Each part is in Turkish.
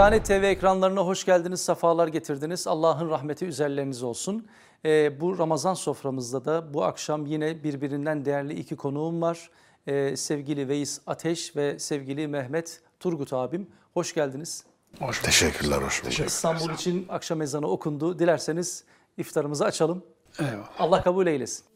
Diyanet TV ekranlarına hoş geldiniz, sefalar getirdiniz. Allah'ın rahmeti üzerleriniz olsun. Ee, bu Ramazan soframızda da bu akşam yine birbirinden değerli iki konuğum var. Ee, sevgili Veys Ateş ve sevgili Mehmet Turgut abim. Hoş geldiniz. Hoş Teşekkürler, hoş bulduk. İstanbul için akşam ezanı okundu. Dilerseniz iftarımızı açalım. Eyvallah. Allah kabul eylesin.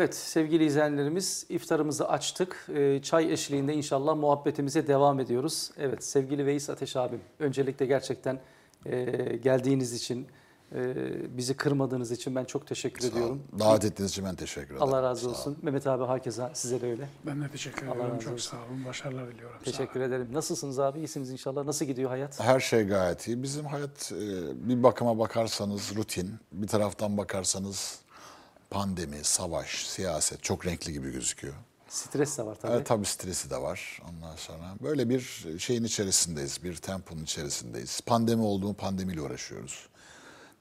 Evet sevgili izleyenlerimiz iftarımızı açtık. Ee, Çay eşliğinde inşallah muhabbetimize devam ediyoruz. Evet sevgili Veys Ateş abim öncelikle gerçekten e, geldiğiniz için e, bizi kırmadığınız için ben çok teşekkür ediyorum. Davet ettiğiniz için ben teşekkür ederim. Allah razı Sağ olun. olsun. Mehmet abi hakeza size de öyle. Ben de teşekkür Allah ederim. razı Çok olsun. sağ olun. Başarılar diliyorum. Sağ olun. Teşekkür ederim. Nasılsınız abi? İyisiniz inşallah. Nasıl gidiyor hayat? Her şey gayet iyi. Bizim hayat e, bir bakıma bakarsanız rutin, bir taraftan bakarsanız pandemi, savaş, siyaset çok renkli gibi gözüküyor. Stres de var tabii. Evet, tabii stresi de var ondan sonra. Böyle bir şeyin içerisindeyiz, bir temponun içerisindeyiz. Pandemi oldu mu pandemiyle uğraşıyoruz.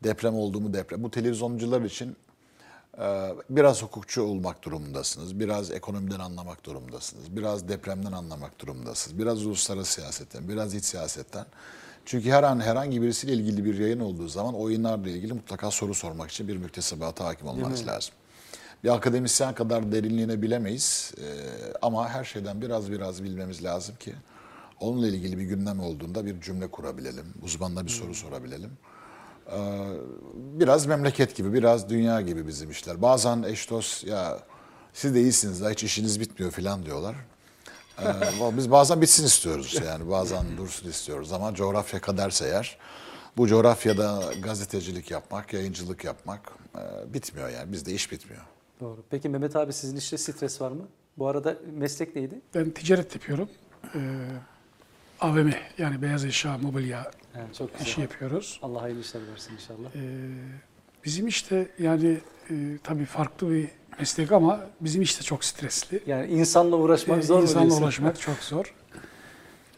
Deprem oldu mu deprem. Bu televizyoncular için e, biraz hukukçu olmak durumundasınız. Biraz ekonomiden anlamak durumundasınız. Biraz depremden anlamak durumundasınız. Biraz uluslararası siyasetten, biraz iç siyasetten. Çünkü her an herhangi birisiyle ilgili bir yayın olduğu zaman oyunlarla ilgili mutlaka soru sormak için bir müktesebata hakim olmanız lazım. Bir akademisyen kadar derinliğine bilemeyiz Ee, ama her şeyden biraz biraz bilmemiz lazım ki onunla ilgili bir gündem olduğunda bir cümle kurabilelim, uzmanına bir soru sorabilelim. Ee, biraz memleket gibi, biraz dünya gibi bizim işler. Bazen eş dost ya siz de iyisiniz daha hiç işiniz bitmiyor falan diyorlar. Ee, biz bazen bitsin istiyoruz yani bazen dursun istiyoruz ama coğrafya kaderse eğer bu coğrafyada gazetecilik yapmak, yayıncılık yapmak e, bitmiyor yani bizde iş bitmiyor. Doğru. Peki Mehmet abi sizin işte stres var mı? Bu arada meslek neydi? Ben ticaret yapıyorum. Ee, AVM yani beyaz eşya, mobilya Yani çok güzel. işi yapıyoruz. Allah hayırlı işler versin inşallah. Ee, bizim işte yani e, tabii farklı bir meslek ama bizim işte çok stresli. Yani insanla uğraşmak Ee, zor mu İnsanla diyorsun? ulaşmak çok zor.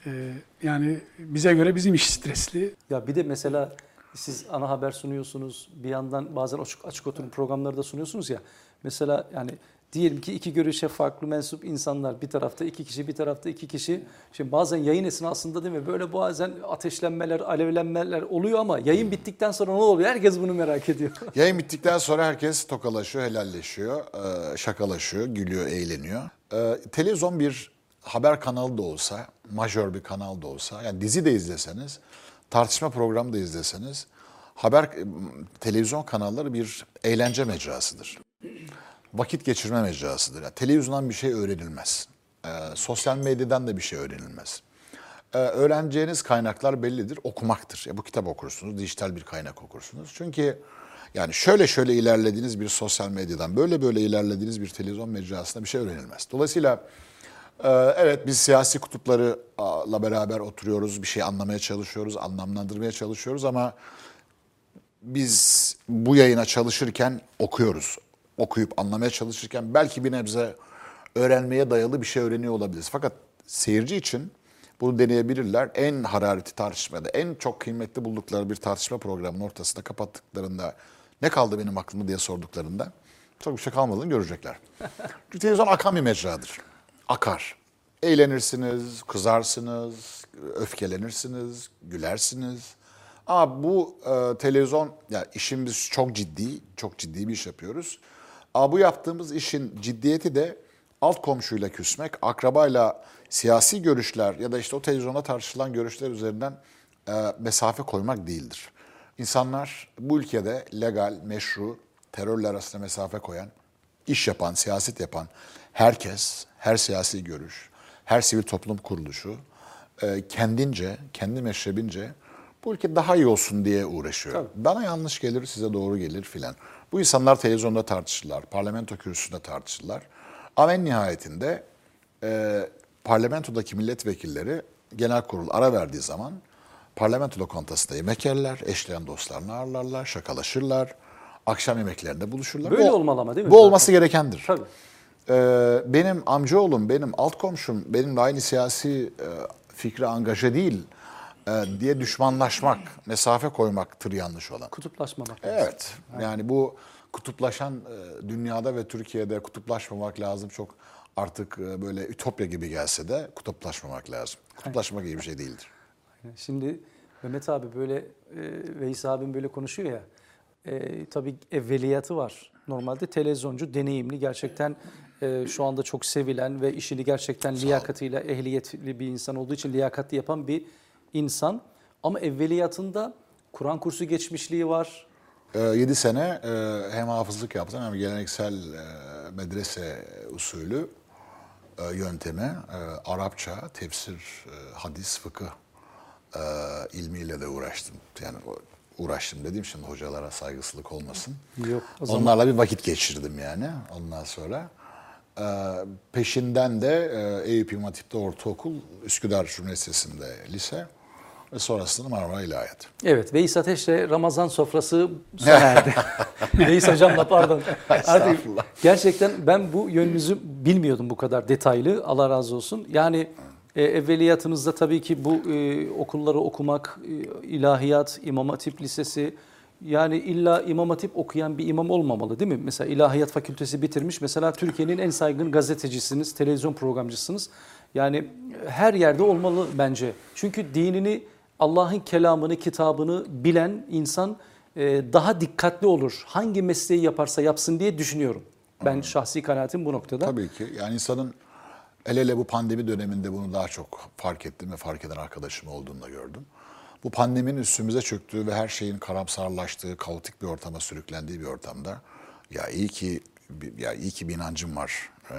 Ee, yani bize göre bizim iş stresli. Ya bir de mesela siz ana haber sunuyorsunuz. Bir yandan bazen açık, açık oturum programları da sunuyorsunuz ya. Mesela yani diyelim ki iki görüşe farklı mensup insanlar. Bir tarafta iki kişi, bir tarafta iki kişi. Şimdi bazen yayın esnasında değil mi? Böyle bazen ateşlenmeler, alevlenmeler oluyor ama yayın bittikten sonra ne oluyor? Herkes bunu merak ediyor. Yayın bittikten sonra herkes tokalaşıyor, helalleşiyor, e, şakalaşıyor, gülüyor, eğleniyor. E, Televizyon bir haber kanalı da olsa, majör bir kanal da olsa, yani dizi de izleseniz, tartışma programı da izleseniz, haber e, televizyon kanalları bir eğlence mecrasıdır. Vakit geçirme mecrasıdır. Yani televizyondan bir şey öğrenilmez. E, sosyal medyadan da bir şey öğrenilmez. Ee, öğreneceğiniz kaynaklar bellidir. Okumaktır. Ya bu kitap okursunuz, dijital bir kaynak okursunuz. Çünkü yani şöyle şöyle ilerlediğiniz bir sosyal medyadan, böyle böyle ilerlediğiniz bir televizyon mecrasında bir şey öğrenilmez. Dolayısıyla e, evet biz siyasi kutuplarla beraber oturuyoruz, bir şey anlamaya çalışıyoruz, anlamlandırmaya çalışıyoruz ama biz bu yayına çalışırken okuyoruz. Okuyup anlamaya çalışırken belki bir nebze öğrenmeye dayalı bir şey öğreniyor olabiliriz. Fakat seyirci için bunu deneyebilirler. En hararetli tartışmada, en çok kıymetli buldukları bir tartışma programının ortasında kapattıklarında ne kaldı benim aklımı diye sorduklarında çok bir şey kalmadığını görecekler. Çünkü televizyon akan bir mecradır. Akar. Eğlenirsiniz, kızarsınız, öfkelenirsiniz, gülersiniz. Ama bu e, televizyon, ya işimiz çok ciddi, çok ciddi bir iş yapıyoruz. Ama bu yaptığımız işin ciddiyeti de alt komşuyla küsmek, akrabayla siyasi görüşler ya da işte o televizyonda tartışılan görüşler üzerinden e, mesafe koymak değildir. İnsanlar bu ülkede legal, meşru, terörle arasında mesafe koyan, iş yapan, siyaset yapan herkes, her siyasi görüş, her sivil toplum kuruluşu e, kendince, kendi meşrebince bu ülke daha iyi olsun diye uğraşıyor. Bana yanlış gelir, size doğru gelir filan. Bu insanlar televizyonda tartışırlar, parlamento kürsüsünde tartışırlar. Ama en nihayetinde e, parlamentodaki milletvekilleri genel kurul ara verdiği zaman Parlamento lokantasında yemek yerler, eşleyen dostlarını ağırlarlar, şakalaşırlar, akşam yemeklerinde buluşurlar. Böyle Bu- olmalı ama değil mi? Bu zaten? olması gerekendir. Tabii. Ee, benim amcaoğlum, benim alt komşum, benimle aynı siyasi e, fikre angaje değil diye düşmanlaşmak, mesafe koymaktır yanlış olan. Kutuplaşmamak. lazım. Evet, yani bu kutuplaşan e, dünyada ve Türkiye'de kutuplaşmamak lazım. Çok artık e, böyle ütopya gibi gelse de kutuplaşmamak lazım. Kutuplaşmak iyi bir şey değildir. Şimdi Mehmet abi böyle e, Veys abim böyle konuşuyor ya. E, tabii evveliyatı var. Normalde televizyoncu deneyimli gerçekten e, şu anda çok sevilen ve işini gerçekten liyakatıyla ehliyetli bir insan olduğu için liyakatli yapan bir insan. Ama evveliyatında Kur'an kursu geçmişliği var. 7 sene e, hem hafızlık yaptım hem geleneksel e, medrese usulü e, yöntemi, Arapça, tefsir, hadis, fıkıh ilmiyle de uğraştım. Yani uğraştım dediğim şimdi hocalara saygısızlık olmasın. Yok, zaman- Onlarla bir vakit geçirdim yani ondan sonra. Peşinden de e, Eyüp İmam Hatip'te ortaokul, Üsküdar Üniversitesi'nde lise ve sonrasında Marmara İlahiyat. Evet, Veys Ateş'le Ramazan sofrası sona erdi. Veys Hocam'la pardon. Artık gerçekten ben bu yönünüzü bilmiyordum bu kadar detaylı. Allah razı olsun. Yani e, evveliyatınızda tabii ki bu e, okulları okumak, e, ilahiyat, İmam Hatip Lisesi, yani illa İmam Hatip okuyan bir imam olmamalı değil mi? Mesela İlahiyat Fakültesi bitirmiş. Mesela Türkiye'nin en saygın gazetecisiniz, televizyon programcısınız. Yani her yerde olmalı bence. Çünkü dinini, Allah'ın kelamını, kitabını bilen insan e, daha dikkatli olur. Hangi mesleği yaparsa yapsın diye düşünüyorum. Ben şahsi kanaatim bu noktada. Tabii ki. Yani insanın el ele bu pandemi döneminde bunu daha çok fark ettim ve fark eden arkadaşım olduğunu da gördüm. Bu pandeminin üstümüze çöktüğü ve her şeyin karamsarlaştığı, kaotik bir ortama sürüklendiği bir ortamda ya iyi ki ya iyi ki bir inancım var e,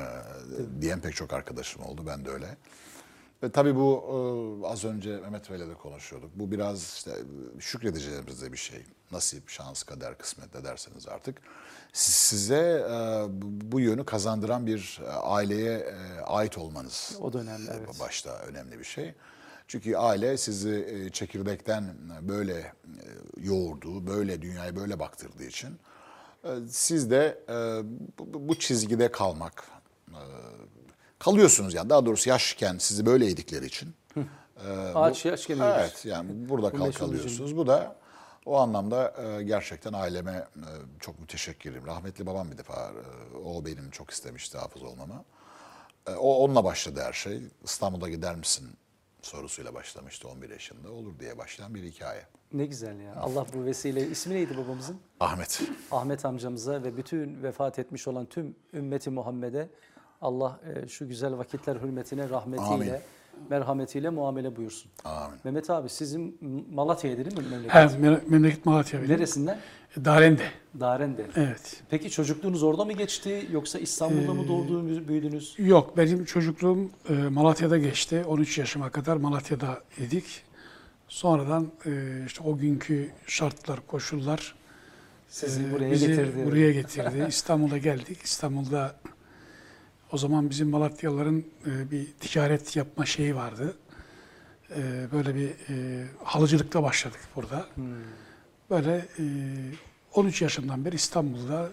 diyen pek çok arkadaşım oldu. Ben de öyle. Ve tabii bu e, az önce Mehmet Bey'le de konuşuyorduk. Bu biraz işte şükredeceğimiz de bir şey. Nasip, şans, kader, kısmet ne derseniz artık. Siz- Size e, bu yönü kazandıran bir e, aileye e, ait olmanız. O da önemli, e, evet. Başta önemli bir şey. Çünkü aile sizi e, çekirdekten böyle e, yoğurduğu, böyle dünyaya böyle baktırdığı için e, siz de e, bu, çizgide kalmak, e, kalıyorsunuz yani daha doğrusu yaşken sizi böyle yedikleri için. e, Ağaç yaşken eğilir. Evet yani burada kal kalıyorsunuz. Bu da o anlamda e, gerçekten aileme e, çok müteşekkirim. Rahmetli babam bir defa e, o benim çok istemişti hafız olmamı. E, o onunla başladı her şey. İstanbul'a gider misin sorusuyla başlamıştı 11 yaşında. Olur diye başlayan bir hikaye. Ne güzel ya. Allah bu vesile. İsmi neydi babamızın? Ahmet. Ahmet amcamıza ve bütün vefat etmiş olan tüm ümmeti Muhammed'e Allah e, şu güzel vakitler hürmetine rahmetiyle, Amin. merhametiyle muamele buyursun. Amin. Mehmet abi sizin Malatya'ya değil mi memleket? Me- memleket Malatya benim. Neresinden? Darende. Daren'de. Evet. Peki çocukluğunuz orada mı geçti yoksa İstanbul'da Ee, mı doğdunuz, büyüdünüz? Yok benim çocukluğum e, Malatya'da geçti. 13 yaşıma kadar Malatya'da idik. Sonradan e, işte o günkü şartlar, koşullar Sizi e, buraya bizi getirdi. buraya getirdi. İstanbul'a geldik. İstanbul'da o zaman bizim Malatyalıların e, bir ticaret yapma şeyi vardı. E, böyle bir e, halıcılıkla başladık burada. Hmm. Böyle e, 13 yaşından beri İstanbul'da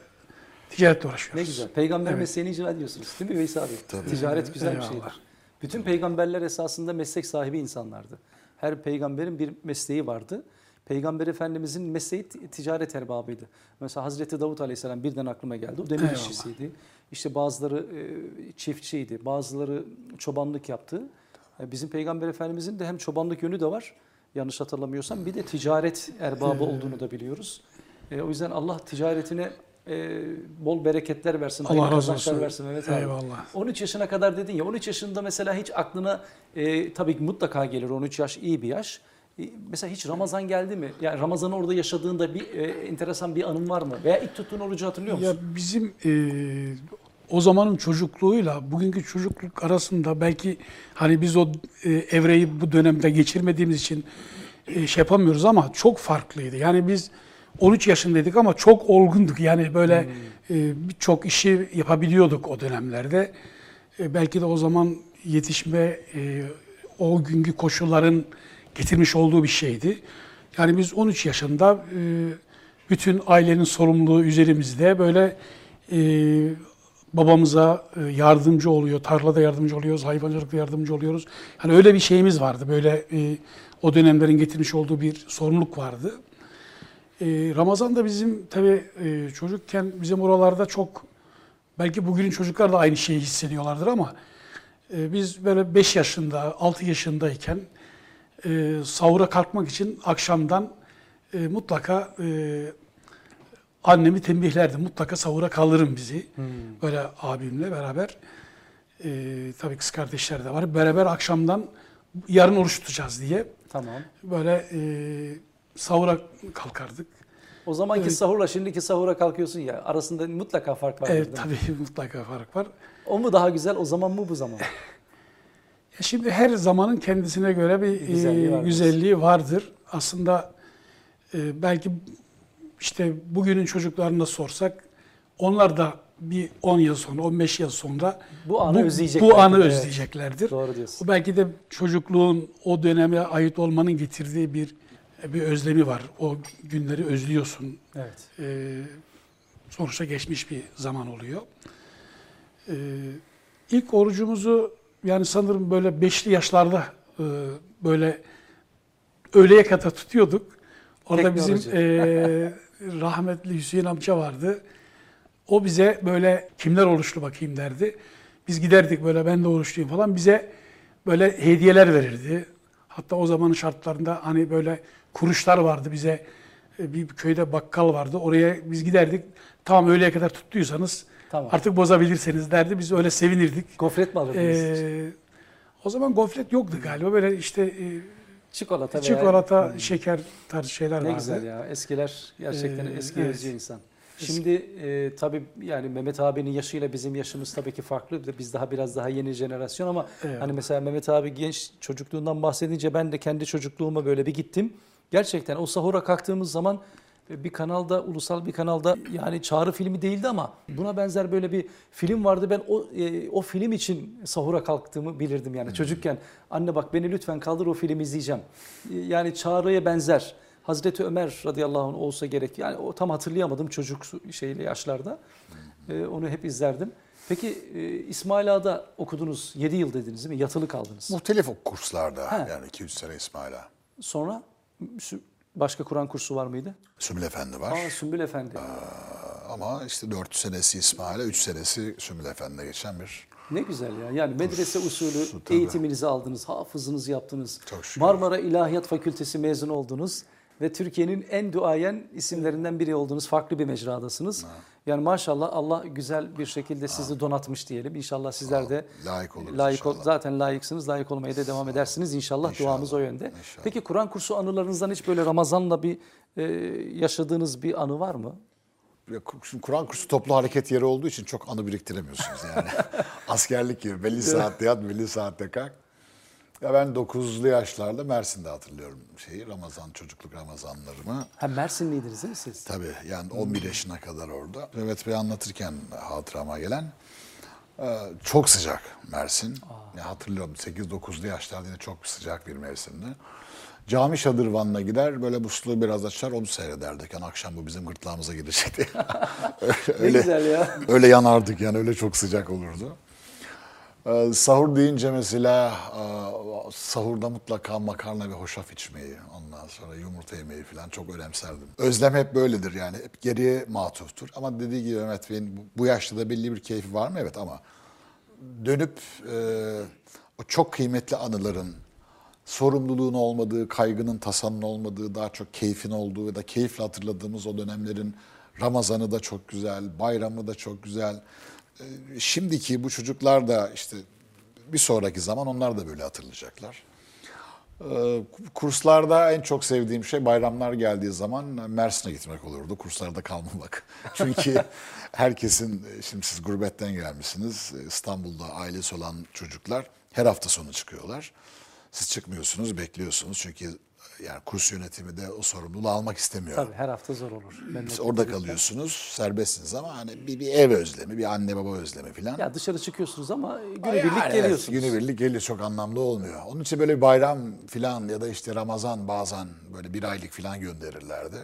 ticaretle uğraşıyoruz. Ne güzel. Peygamber Evet. mesleğini icra ediyorsunuz değil mi Veysel abi? Tabii. Ticaret güzel bir Eyvallah. şeydir. Bütün peygamberler esasında meslek sahibi insanlardı. Her peygamberin bir mesleği vardı. Peygamber Efendimizin mesleği ticaret erbabıydı. Mesela Hazreti Davut Aleyhisselam birden aklıma geldi. O demir Eyvallah. işçisiydi. İşte bazıları e, çiftçiydi, bazıları çobanlık yaptı. E, Bizim Peygamber Efendimizin de hem çobanlık yönü de var. Yanlış hatırlamıyorsam bir de ticaret erbabı olduğunu da biliyoruz. E, o yüzden Allah ticaretine e, bol bereketler versin, Allah razı olsun. versin Mehmet abi. Eyvallah. 13 yaşına kadar dedin ya 13 yaşında mesela hiç aklına e, tabii mutlaka gelir 13 yaş iyi bir yaş. E, mesela hiç Ramazan geldi mi? Yani Ramazan'ı orada yaşadığında bir e, enteresan bir anın var mı? Veya ilk tuttuğun orucu hatırlıyor musun? Ya bizim e, o zamanın çocukluğuyla bugünkü çocukluk arasında belki hani biz o e, evreyi bu dönemde geçirmediğimiz için e, şey yapamıyoruz ama çok farklıydı. Yani biz 13 yaşındaydık ama çok olgunduk. Yani böyle e, birçok işi yapabiliyorduk o dönemlerde. E, belki de o zaman yetişme e, o günkü koşulların getirmiş olduğu bir şeydi. Yani biz 13 yaşında e, bütün ailenin sorumluluğu üzerimizde böyle e, babamıza e, yardımcı oluyor, tarlada yardımcı oluyoruz, hayvancılıkta yardımcı oluyoruz. Yani öyle bir şeyimiz vardı. Böyle o dönemlerin getirmiş olduğu bir sorumluluk vardı. Ramazan da bizim tabii e, çocukken bizim oralarda çok belki bugünün çocuklar da aynı şeyi hissediyorlardır ama biz böyle 5 yaşında, 6 yaşındayken e, sahura kalkmak için akşamdan e, mutlaka e, annemi tembihlerdi. Mutlaka sahura kaldırın bizi. Böyle abimle beraber. E, tabii kız kardeşler de var. Beraber akşamdan yarın oruç tutacağız diye Tamam. böyle e, sahura kalkardık. O zamanki Evet. sahurla şimdiki sahura kalkıyorsun ya arasında mutlaka fark var. Evet tabii mutlaka fark var. O mu daha güzel o zaman mı bu zaman? Şimdi her zamanın kendisine göre bir Güzelliği e, var güzelliği vardır. Aslında e, belki işte bugünün çocuklarına sorsak onlar da bir 10 yıl sonra, 15 yıl sonra Bu anı bu, özleyecekler. bu anı Evet. özleyeceklerdir. Doğru diyorsun. Bu belki de çocukluğun o döneme ait olmanın getirdiği bir bir özlemi var. O günleri özlüyorsun. Evet. Ee, sonuçta geçmiş bir zaman oluyor. Ee, ilk orucumuzu yani sanırım böyle beşli yaşlarda e, böyle öğleye kadar tutuyorduk. Orada Tek bir bizim e, rahmetli Hüseyin amca vardı. O bize böyle kimler oruçlu bakayım derdi. Biz giderdik böyle ben de oruçluyum falan. Bize böyle hediyeler verirdi. Hatta o zamanın şartlarında hani böyle kuruşlar vardı bize. e, Bir köyde bakkal vardı. Oraya biz giderdik. Tamam öğleye kadar tuttuysanız Tamam. artık bozabilirsiniz derdi. Biz öyle sevinirdik. Gofret mi alırdınız? Ee, o zaman gofret yoktu galiba. Böyle işte e, çikolata veya... çikolata, şeker tarzı şeyler Ne vardı. güzel ya. Eskiler gerçekten Ee, eski evet. insan. Şimdi e, tabii yani Mehmet abinin yaşıyla bizim yaşımız tabii ki farklı. Biz daha biraz daha yeni jenerasyon ama Evet. hani mesela Mehmet abi genç çocukluğundan bahsedince ben de kendi çocukluğuma böyle bir gittim. Gerçekten o sahura kalktığımız zaman bir kanalda, ulusal bir kanalda yani çağrı filmi değildi ama buna benzer böyle bir film vardı. Ben o e, o film için sahura kalktığımı bilirdim yani çocukken. Anne bak beni lütfen kaldır o filmi izleyeceğim. E, Yani çağrıya benzer. Hazreti Ömer radıyallahu anh olsa gerek. Yani o tam hatırlayamadım çocuk şeyle yaşlarda. E, onu hep izlerdim. Peki e, İsmail Ağa'da okudunuz. 7 yıl dediniz değil mi? Yatılı kaldınız. Muhtelif kurslarda Ha. yani 2-3 sene İsmail'a. Sonra Sü- başka Kur'an kursu var mıydı? Sümbül Efendi var. Aa Sümbül Efendi. Ama işte 4 senesi İsmail'e, 3 senesi Sümbül Efendi'ne geçen bir Ne güzel ya. Yani medrese usulü tabii. eğitiminizi aldınız, hafızınızı yaptınız. Marmara İlahiyat Fakültesi mezunu oldunuz ve Türkiye'nin en duayen isimlerinden biri oldunuz. Farklı bir mecradasınız. Yani maşallah Allah güzel bir şekilde sizi donatmış diyelim. İnşallah sizler de Layık oluruz layık inşallah. zaten layıksınız. Layık olmaya da devam edersiniz. İnşallah, İnşallah, duamız o yönde. inşallah. Peki Kur'an kursu anılarınızdan hiç böyle Ramazan'la bir e, yaşadığınız bir anı var mı? Şimdi Kur'an kursu toplu hareket yeri olduğu için çok anı biriktiremiyorsunuz yani. Askerlik gibi belli saatte yat, belli saatte kalk. Ya ben 9'lu yaşlarda Mersin'de hatırlıyorum şeyi Ramazan çocukluk Ramazanlarımı. Ha Mersinliydiniz değil mi siz? Tabii yani 11 yaşına kadar orada. Mehmet Bey anlatırken hatırama gelen e, çok sıcak Mersin. Ya hatırlıyorum 8-9'lu yaşlarda yine çok sıcak bir mevsimdi. Cami şadırvanına gider böyle musluğu biraz açar onu seyrederdik. Yani akşam bu bizim gırtlağımıza girecekti. öyle, güzel ya. Öyle yanardık yani öyle çok sıcak olurdu. Ee, sahur deyince mesela e, sahurda mutlaka makarna ve hoşaf içmeyi, ondan sonra yumurta yemeyi falan çok önemserdim. Özlem hep böyledir yani, hep geriye matuftur. Ama dediği gibi Mehmet Bey'in bu- yaşta da belli bir keyfi var mı? Evet ama dönüp e, o çok kıymetli anıların, sorumluluğun olmadığı, kaygının, tasanın olmadığı, daha çok keyfin olduğu ya da keyifle hatırladığımız o dönemlerin Ramazan'ı da çok güzel, bayramı da çok güzel. Ee, Şimdiki bu çocuklar da işte bir sonraki zaman onlar da böyle hatırlayacaklar. Ee, Kurslarda en çok sevdiğim şey bayramlar geldiği zaman Mersin'e gitmek olurdu. Kurslarda kalmamak. Çünkü herkesin, şimdi siz gurbetten gelmişsiniz. İstanbul'da ailesi olan çocuklar her hafta sonu çıkıyorlar. Siz çıkmıyorsunuz, bekliyorsunuz. Çünkü yani kurs yönetimi de o sorumluluğu almak istemiyor. Tabii her hafta zor olur. Siz orada kalıyorsunuz, serbestsiniz ama hani bir, bir ev özlemi, bir anne baba özlemi falan. Ya dışarı çıkıyorsunuz ama Yani günübirlik evet, geliyorsunuz. günübirlik geliyor çok anlamlı olmuyor. Onun için böyle bir bayram falan ya da işte Ramazan bazen böyle bir aylık falan gönderirlerdi.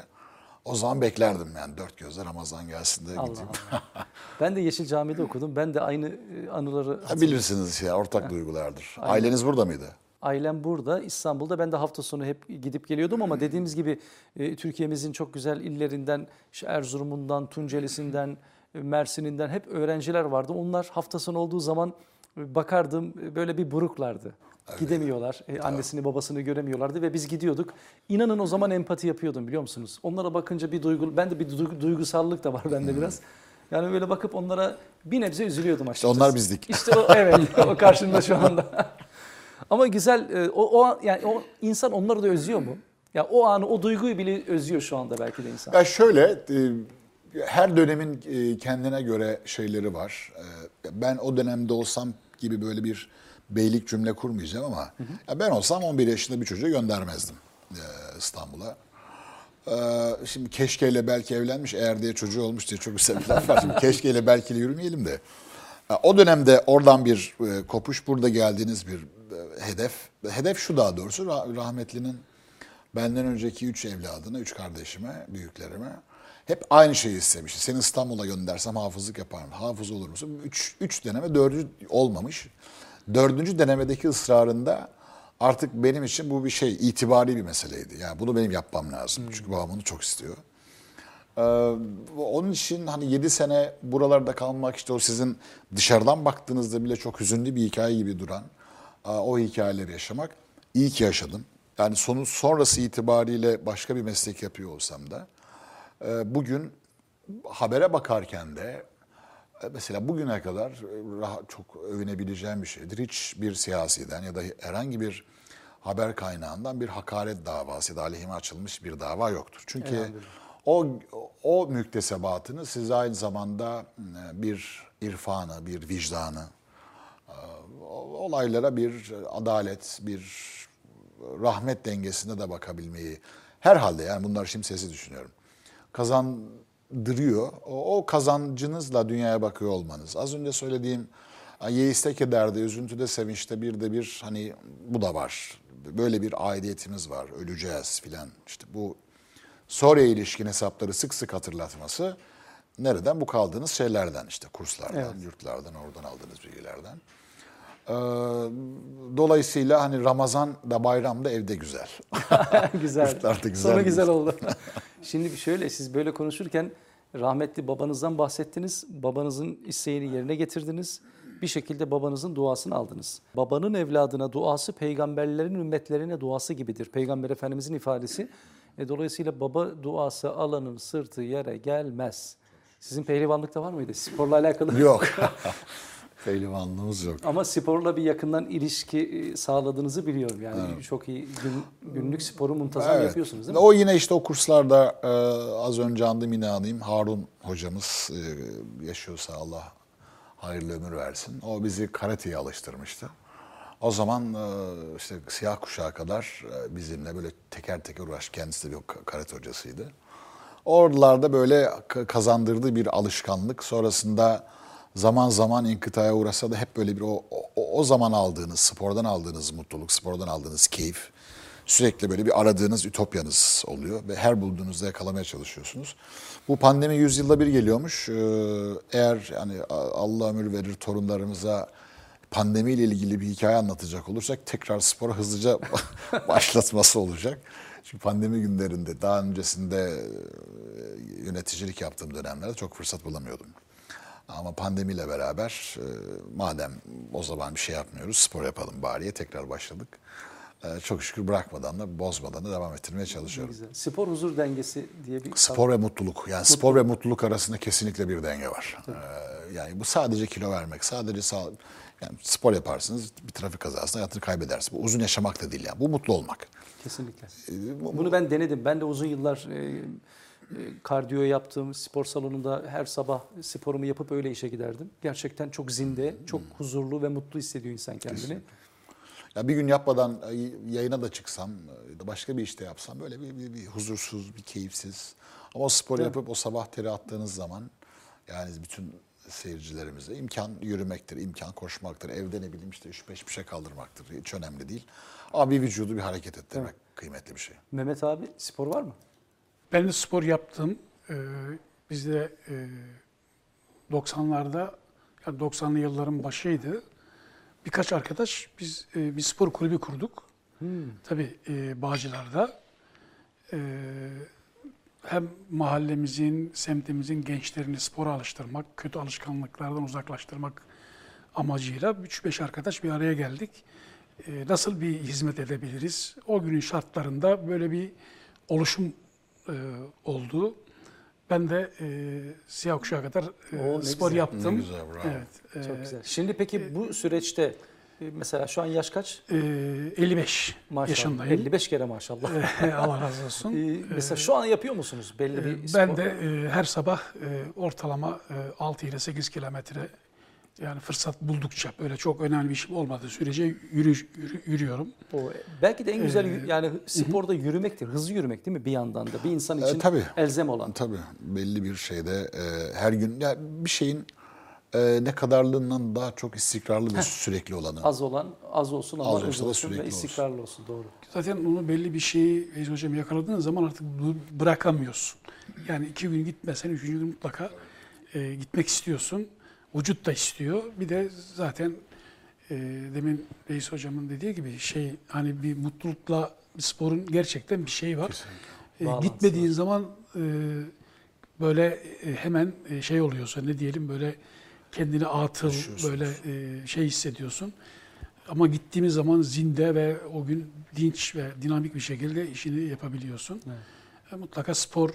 O zaman beklerdim yani dört gözle Ramazan gelsin de Allah gideyim. Allah. Ben de Yeşil Cami'de okudum. Ben de aynı e, anıları Ha, bilirsiniz ya ortak duygulardır. Aileniz burada mıydı? Ailem burada, İstanbul'da. Ben de hafta sonu hep gidip geliyordum ama dediğimiz gibi e, Türkiye'mizin çok güzel illerinden, işte Erzurum'undan, Tunceli'sinden, e, Mersin'inden hep öğrenciler vardı. Onlar hafta sonu olduğu zaman e, bakardım böyle bir buruklardı. Gidemiyorlar, e, annesini babasını göremiyorlardı ve biz gidiyorduk. İnanın o zaman empati yapıyordum biliyor musunuz? Onlara bakınca bir duygu, ben de bir duygu- duygusallık da var bende biraz. Yani böyle bakıp onlara bir nebze üzülüyordum açıkçası. onlar bizdik. İşte o evet o karşımda şu anda. Ama güzel e, o, o an- yani o insan onları da özlüyor mu? Ya o anı o duyguyu bile özlüyor şu anda belki de insan. Ya şöyle, e, her dönemin e, kendine göre şeyleri var. Ben o dönemde olsam gibi böyle bir beylik cümle kurmayacağım ama ya ben olsam 11 yaşında bir çocuğu göndermezdim İstanbul'a. Şimdi keşkeyle belki evlenmiş, eğer diye çocuğu olmuş diye çok güzel bir var. Şimdi keşkeyle belki yürümeyelim de. O dönemde oradan bir kopuş, burada geldiğiniz bir hedef. Hedef şu daha doğrusu rah- rahmetlinin benden önceki üç evladına, üç kardeşime, büyüklerime hep aynı şeyi istemişti. Seni İstanbul'a göndersem hafızlık yaparım. Hafız olur musun? Üç, üç deneme, dördüncü olmamış. Dördüncü denemedeki ısrarında artık benim için bu bir şey, itibari bir meseleydi. Yani bunu benim yapmam lazım. Çünkü babam onu çok istiyor. Ee, onun için hani 7 sene buralarda kalmak işte o sizin dışarıdan baktığınızda bile çok hüzünlü bir hikaye gibi duran o hikayeleri yaşamak iyi ki yaşadım. Yani sonu sonrası itibariyle başka bir meslek yapıyor olsam da e, bugün habere bakarken de e, mesela bugüne kadar e, rahat, çok övünebileceğim bir şeydir. Hiçbir siyasiden ya da herhangi bir haber kaynağından bir hakaret davası ya da aleyhime açılmış bir dava yoktur. Çünkü o o müktesebatını siz aynı zamanda bir irfanı, bir vicdanı, olaylara bir adalet, bir rahmet dengesinde de bakabilmeyi herhalde yani bunları şimdi sesi düşünüyorum. Kazandırıyor. O, o kazancınızla dünyaya bakıyor olmanız. Az önce söylediğim yeiste kederde, üzüntüde, sevinçte bir de bir hani bu da var. Böyle bir aidiyetimiz var. Öleceğiz filan. İşte bu Suriye ilişkin hesapları sık sık hatırlatması nereden? Bu kaldığınız şeylerden işte kurslardan, yurtlardan, oradan aldığınız bilgilerden. Ee, dolayısıyla hani Ramazan da bayram da evde güzel. güzel. Da güzel değil. güzel oldu. Şimdi şöyle siz böyle konuşurken rahmetli babanızdan bahsettiniz. Babanızın isteğini yerine getirdiniz. Bir şekilde babanızın duasını aldınız. Babanın evladına duası peygamberlerin ümmetlerine duası gibidir. Peygamber Efendimizin ifadesi. E, dolayısıyla baba duası alanın sırtı yere gelmez. Sizin pehlivanlıkta var mıydı? Sporla alakalı. Yok. Pehlivanlığımız yok. Ama sporla bir yakından ilişki e, sağladığınızı biliyorum. Yani çok iyi gün- günlük sporu muntazam yapıyorsunuz değil mi? O yine işte o kurslarda e, az önce andım yine anayım. Harun hocamız e, yaşıyorsa Allah hayırlı ömür versin. O bizi karateye alıştırmıştı. O zaman e, işte siyah kuşağa kadar e, bizimle böyle teker teker uğraş. Kendisi de bir ka- karate hocasıydı. Oralarda böyle kazandırdığı bir alışkanlık. Sonrasında zaman zaman inkıtaya uğrasa da hep böyle bir o, o, o zaman aldığınız, spordan aldığınız mutluluk, spordan aldığınız keyif sürekli böyle bir aradığınız ütopyanız oluyor ve her bulduğunuzda yakalamaya çalışıyorsunuz. Bu pandemi yüzyılda bir geliyormuş. Ee, Eğer yani Allah ömür verir torunlarımıza pandemiyle ilgili bir hikaye anlatacak olursak tekrar spora hızlıca başlatması olacak. Çünkü pandemi günlerinde daha öncesinde e, yöneticilik yaptığım dönemlerde çok fırsat bulamıyordum. Ama pandemiyle beraber e, madem o zaman bir şey yapmıyoruz spor yapalım bariye tekrar başladık. E, Çok şükür bırakmadan da bozmadan da devam ettirmeye çalışıyorum. Güzel. Spor huzur dengesi diye bir Spor ve mutluluk. Yani spor ve mutluluk arasında kesinlikle bir denge var. Ee, yani bu sadece kilo vermek, sadece sağ, yani spor yaparsınız, bir trafik kazasında hayatını kaybedersiniz. Bu uzun yaşamak da değil yani. Bu mutlu olmak. Kesinlikle. Ee, bu- Bunu ben denedim. Ben de uzun yıllar e, e, kardiyo yaptım. Spor salonunda her sabah sporumu yapıp öyle işe giderdim. Gerçekten çok zinde, çok huzurlu ve mutlu hissediyor insan kendini. Ya bir gün yapmadan yayına da çıksam, başka bir işte yapsam böyle bir, bir, bir huzursuz, bir keyifsiz. Ama o spor yapıp o sabah teri attığınız zaman yani bütün seyircilerimize imkan yürümektir, imkan koşmaktır, evde ne bileyim işte 3-5 bir şey kaldırmaktır. Hiç önemli değil. Ama bir vücudu bir hareket ettirmek kıymetli bir şey. Mehmet abi spor var mı? Ben de spor yaptım. Ee, bizde e, 90'larda, yani 90'lı yılların başıydı. Birkaç arkadaş biz e, bir spor kulübü kurduk. Tabii e, Bağcılar'da. E, hem mahallemizin, semtimizin gençlerini spora alıştırmak, kötü alışkanlıklardan uzaklaştırmak amacıyla 3-5 arkadaş bir araya geldik. E, nasıl bir hizmet edebiliriz? O günün şartlarında böyle bir oluşum e, oldu. Ben de e, siyah kuşağa kadar e, Oo, ne spor güzel. yaptım. Ne güzel, bravo. Evet. Çok e, güzel. Şimdi peki bu süreçte e, mesela şu an yaş kaç? e, 55 Maşallah. yaşındayım. 55 kere maşallah. Allah razı olsun. Ee, mesela şu an yapıyor musunuz belli Ee, bir Ben spor? de e, her sabah e, ortalama e, 6 ile 8 kilometre yani fırsat buldukça böyle çok önemli bir işim olmadığı sürece yürü, yürü- yürüyorum. O, belki de en güzel Ee, yani sporda yürümektir. Hızlı yürümek değil mi bir yandan da bir insan E, için tabii. elzem olan. Tabii belli bir şeyde e, her gün ya bir şeyin e, ne kadarlığından daha çok istikrarlı ve sürekli olanı. Az olan az olsun ama Az az olsa da ve sürekli olsun. istikrarlı olsun. Doğru. Zaten onu belli bir şeyi Feyzi Hocam yakaladığın zaman artık bırakamıyorsun. Yani iki gün gitmesen üçüncü gün mutlaka e, gitmek istiyorsun. Vücut da istiyor. Bir de zaten e, demin Reis Hocam'ın dediği gibi şey hani bir mutlulukla bir sporun gerçekten bir şeyi var. E, gitmediğin var. zaman e, böyle e, hemen e, şey oluyorsa ne diyelim böyle kendini atıl böyle e, şey hissediyorsun. Ama gittiğimiz zaman zinde ve o gün dinç ve dinamik bir şekilde işini yapabiliyorsun. E, mutlaka spor e,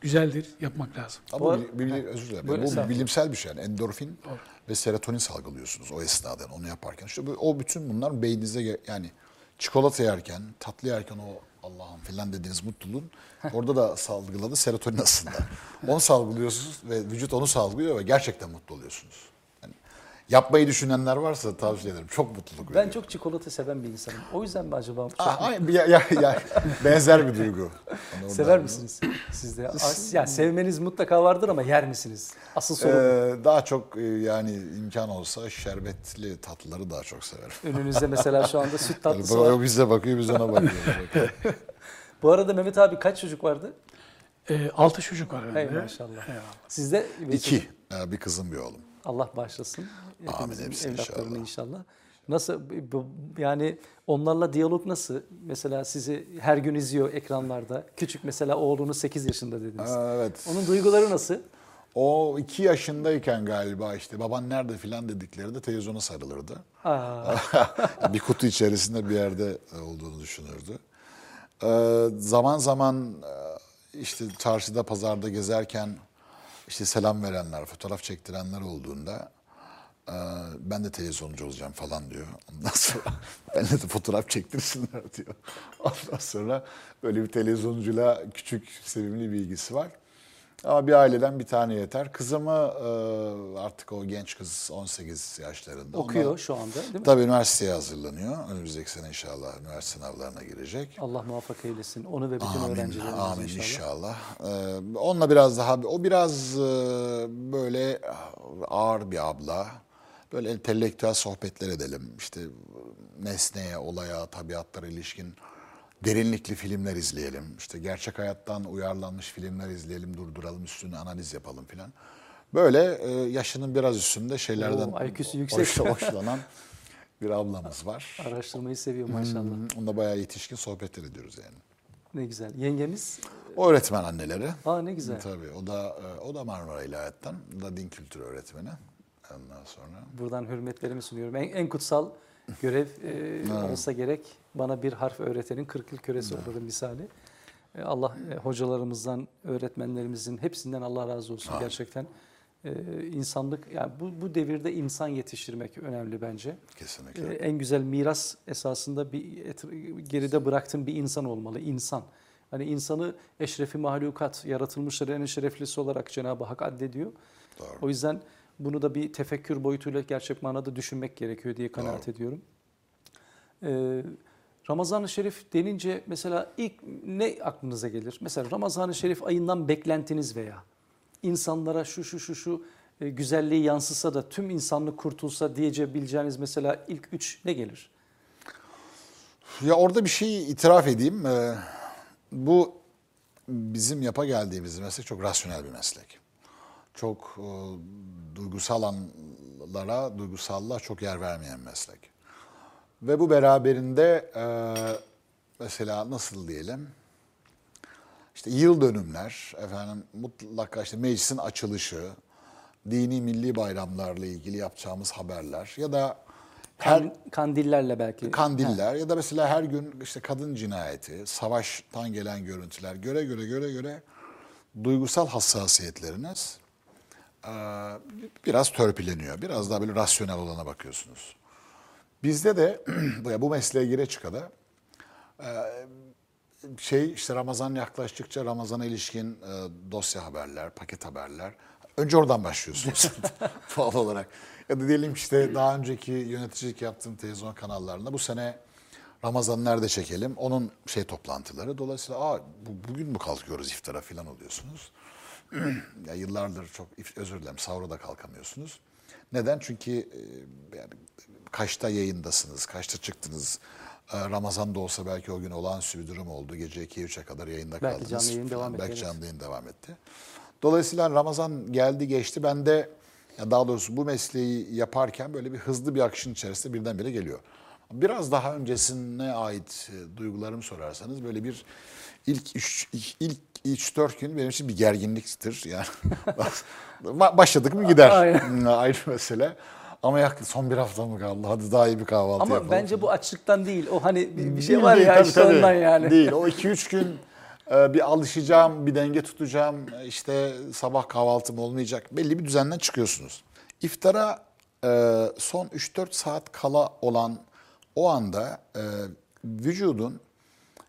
güzeldir, yapmak lazım. Ama Bu- bu, bil- özür dilerim. Buyurun, bu bilimsel bir şey. Yani endorfin Doğru. ve serotonin salgılıyorsunuz o esnada onu yaparken. İşte bu, o bütün bunlar beyninize yani çikolata yerken, tatlı yerken o Allah'ım filan dediğiniz mutluluğun orada da salgıladı serotonin aslında. onu salgılıyorsunuz ve vücut onu salgılıyor ve gerçekten mutlu oluyorsunuz. Yapmayı düşünenler varsa tavsiye ederim. Çok mutluluk Ben veriyor. çok çikolata seven bir insanım. O yüzden mi acaba? Çok Aa, ya, ya, ya, benzer bir duygu. Onu sever misiniz? Siz de. As- ya sevmeniz mutlaka vardır ama yer misiniz? Asıl soru. Ee, daha çok e, yani imkan olsa şerbetli tatlıları daha çok severim. Önünüzde mesela şu anda süt tatlısı var. o bize bakıyor, biz ona bakıyoruz. Bu arada Mehmet abi kaç çocuk vardı? E, altı çocuk var bende. Hey maşallah. Eyvallah. Sizde İki. Ee, Bir kızım bir oğlum. Allah bağışlasın. Amin, hepsini evlatlarını inşallah. Nasıl yani onlarla diyalog nasıl? Mesela sizi her gün izliyor ekranlarda. Küçük mesela oğlunuz 8 yaşında dediniz. Evet. Onun duyguları nasıl? O iki yaşındayken galiba işte baban nerede filan dedikleri de televizyona sarılırdı. Bir kutu içerisinde bir yerde olduğunu düşünürdü. Ee, zaman zaman e, işte çarşıda, pazarda gezerken işte selam verenler, fotoğraf çektirenler olduğunda e, ben de televizyoncu olacağım falan diyor. Ondan sonra benimle de fotoğraf çektirsinler diyor. Ondan sonra böyle bir televizyoncuyla küçük sevimli bir ilgisi var. Ama bir aileden bir tane yeter. Kızımı e, artık o genç kız 18 yaşlarında. okuyor Ondan- şu anda değil mi? Tabii üniversiteye hazırlanıyor. Önümüzdeki sene inşallah üniversite sınavlarına girecek. Allah muvaffak eylesin. Onu ve bütün Amin, öğrencilerimizi amin inşallah. inşallah. Ee, onunla biraz daha, o biraz e, böyle ağır bir abla. Böyle entelektüel sohbetler edelim. İşte nesneye, olaya, tabiatlara ilişkin derinlikli filmler izleyelim. İşte gerçek hayattan uyarlanmış filmler izleyelim, durduralım, üstüne analiz yapalım filan. Böyle e, yaşının biraz üstünde şeylerden Oo, IQ'su yüksek. hoş- hoşlanan bir ablamız var. Araştırmayı seviyor maşallah. Hmm, Onunla bayağı yetişkin sohbetler ediyoruz yani. Ne güzel. Yengemiz? O öğretmen anneleri. Aa ne güzel. Tabii o da e, o da Marmara İlahiyat'tan. O da din kültürü öğretmeni. Ondan sonra Buradan hürmetlerimi sunuyorum. En, en kutsal görev e, olsa gerek bana bir harf öğretenin 40 yıl kölesi olurum misali. E, Allah e, hocalarımızdan, öğretmenlerimizin hepsinden Allah razı olsun gerçekten. E, insanlık yani bu, bu devirde insan yetiştirmek önemli bence. kesinlikle. E, en güzel miras esasında bir et- geride bıraktığın bir insan olmalı. İnsan. Hani insanı eşrefi mahlukat, yaratılmışların en şereflisi olarak Cenab-ı Hak addediyor. Doğru. O yüzden bunu da bir tefekkür boyutuyla gerçek manada düşünmek gerekiyor diye kanaat ediyorum. Ee, Ramazan-ı Şerif denince mesela ilk ne aklınıza gelir? Mesela Ramazan-ı Şerif ayından beklentiniz veya insanlara şu şu şu şu e, güzelliği yansısa da tüm insanlık kurtulsa diyecebileceğiniz mesela ilk üç ne gelir? Ya orada bir şey itiraf edeyim. Ee, bu bizim yapa geldiğimiz meslek çok rasyonel bir meslek. Çok e, duygusal anlara, duygusallığa çok yer vermeyen meslek. Ve bu beraberinde e, mesela nasıl diyelim? İşte yıl dönümler, efendim mutlaka işte meclisin açılışı, dini milli bayramlarla ilgili yapacağımız haberler ya da her Kan- kandillerle belki. kandiller ya da mesela her gün işte kadın cinayeti, savaştan gelen görüntüler göre göre göre göre duygusal hassasiyetleriniz biraz törpüleniyor. Biraz daha böyle rasyonel olana bakıyorsunuz. Bizde de bu- mesleğe gire çıkada şey işte Ramazan yaklaştıkça Ramazan'a ilişkin e, dosya haberler, paket haberler. Önce oradan başlıyorsunuz doğal olarak. Ya da diyelim işte daha önceki yöneticilik yaptığım televizyon kanallarında bu sene Ramazan'ı nerede çekelim? Onun şey toplantıları. Dolayısıyla Aa, bu, bugün mü kalkıyoruz iftara falan oluyorsunuz. ya yıllardır çok özür dilerim sahura da kalkamıyorsunuz. Neden? Çünkü e, yani kaçta yayındasınız, kaçta çıktınız. E, Ramazan'da olsa belki o gün olağanüstü bir durum oldu. Gece 2-3'e kadar yayında Belki kaldınız. canlı yayın devam etti, Belki evet. canlı yayın devam etti. Dolayısıyla Ramazan geldi geçti. Ben de ya daha doğrusu bu mesleği yaparken böyle bir hızlı bir akışın içerisinde birdenbire geliyor. Biraz daha öncesine ait e, duygularımı sorarsanız böyle bir ilk üç, ilk 3-4 gün benim için bir gerginliktir. Yani Ba- başladık mı gider. Aynen. Ayrı mesele. Ama yaklaşık son bir hafta mı kaldı? Hadi daha iyi bir kahvaltı Ama yapalım. bence bu açlıktan değil. O hani bir, bir şey Değil, var değil, ya tabii, işte tabii. ondan yani. Değil. O 2-3 gün e, bir alışacağım, bir denge tutacağım. İşte sabah kahvaltım olmayacak. Belli bir düzenden çıkıyorsunuz. İftara e, son 3-4 saat kala olan o anda e, vücudun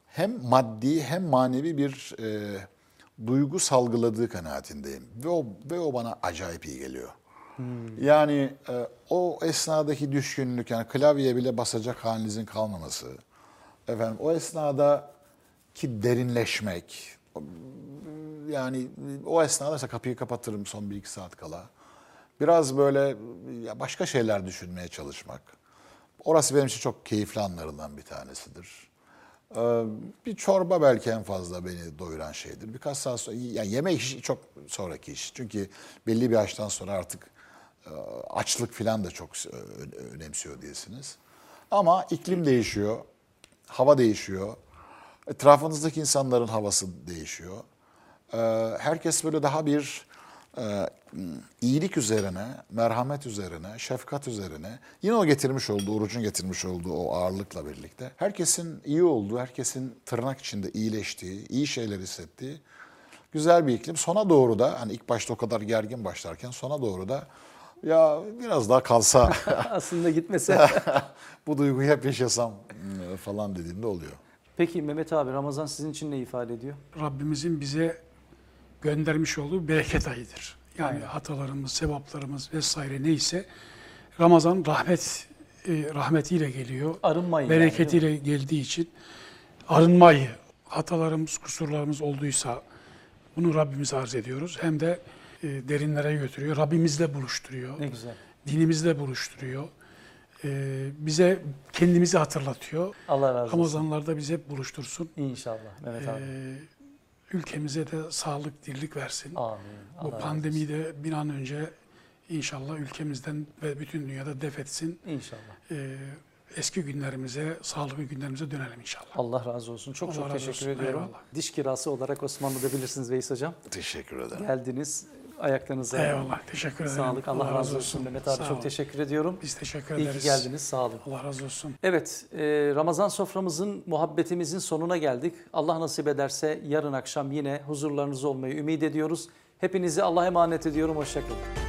hem maddi hem manevi bir e, duygu salgıladığı kanaatindeyim. Ve o, ve o bana acayip iyi geliyor. Yani e, o esnadaki düşkünlük yani klavyeye bile basacak halinizin kalmaması. Efendim o esnada ki derinleşmek. Yani o esnada mesela kapıyı kapatırım son bir iki saat kala. Biraz böyle ya başka şeyler düşünmeye çalışmak. Orası benim için çok keyifli anlarından bir tanesidir. Ee, bir çorba belki en fazla beni doyuran şeydir. Birkaç saat sonra, yani yeme işi çok sonraki iş. Çünkü belli bir yaştan sonra artık e, açlık falan da çok e, önemsiyor diyesiniz. Ama iklim değişiyor, hava değişiyor, etrafınızdaki insanların havası değişiyor. Ee, herkes böyle daha bir iyilik üzerine, merhamet üzerine, şefkat üzerine yine o getirmiş olduğu, orucun getirmiş olduğu o ağırlıkla birlikte herkesin iyi olduğu, herkesin tırnak içinde iyileştiği, iyi şeyler hissettiği güzel bir iklim. Sona doğru da hani ilk başta o kadar gergin başlarken sona doğru da ya biraz daha kalsa Aslında gitmese. bu duyguyu hep yaşasam hmm, falan dediğimde oluyor. Peki Mehmet abi Ramazan sizin için ne ifade ediyor? Rabbimizin bize göndermiş olduğu bereket ayıdır. Yani hatalarımız, sevaplarımız vesaire neyse Ramazan rahmet e, rahmetiyle geliyor. Arınmayı yani, bereketiyle geldiği için arınmayı, hatalarımız, kusurlarımız olduysa bunu Rabbimize arz ediyoruz. Hem de e, derinlere götürüyor. Rabbimizle buluşturuyor. Ne güzel. Dinimizle buluşturuyor. E, bize kendimizi hatırlatıyor. Allah razı olsun. Ramazanlarda bizi hep buluştursun. İnşallah Mehmet abi. Ee, ülkemize de sağlık, dirlik versin. Amin. Bu Allah pandemiyi de bir an önce inşallah ülkemizden ve bütün dünyada def etsin. İnşallah. Ee, eski günlerimize, sağlıklı günlerimize dönelim inşallah. Allah razı olsun. Çok Allah çok teşekkür olsun. ediyorum. Eyvallah. Diş kirası olarak Osmanlı'da bilirsiniz Veys Hocam. Teşekkür ederim. Geldiniz. Ayaklarınıza Eyvallah, teşekkür ederim. sağlık. Allah, razı olsun. Mehmet abi çok teşekkür ediyorum. Biz teşekkür İyi ederiz. ki geldiniz. Sağ olun. Allah razı olsun. Evet, e, Ramazan soframızın, muhabbetimizin sonuna geldik. Allah nasip ederse yarın akşam yine huzurlarınızda olmayı ümit ediyoruz. Hepinizi Allah'a emanet ediyorum. Hoşçakalın.